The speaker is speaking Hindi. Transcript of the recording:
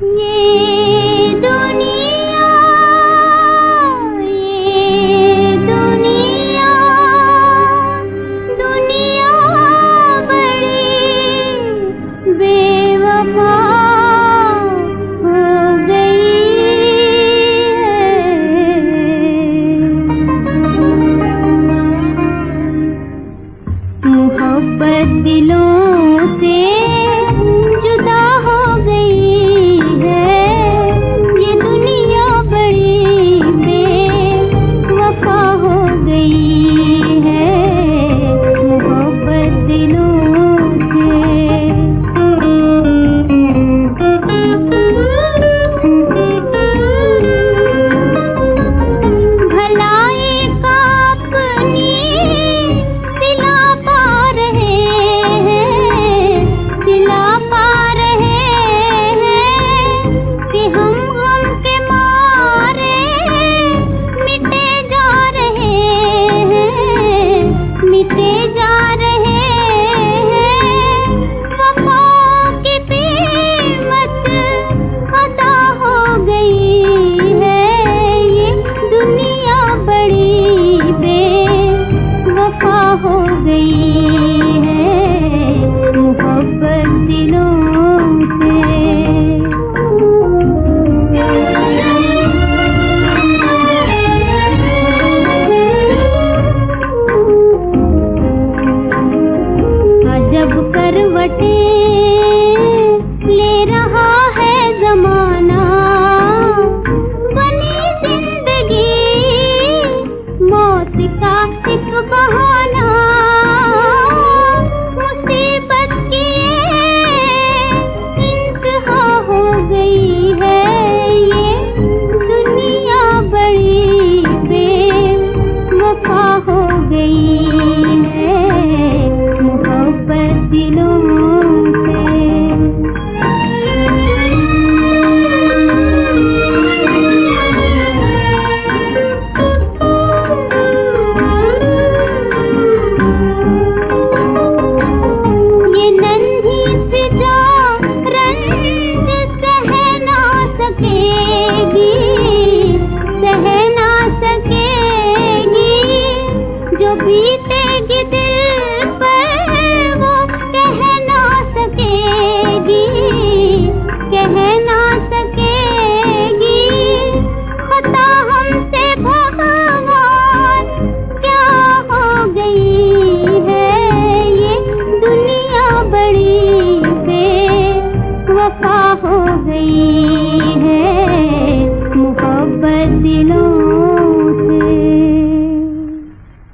Yeah. बाटे ले रहा है जमाना। बनी ज़िंदगी मौत का एक बहाना। टूटेगी दिल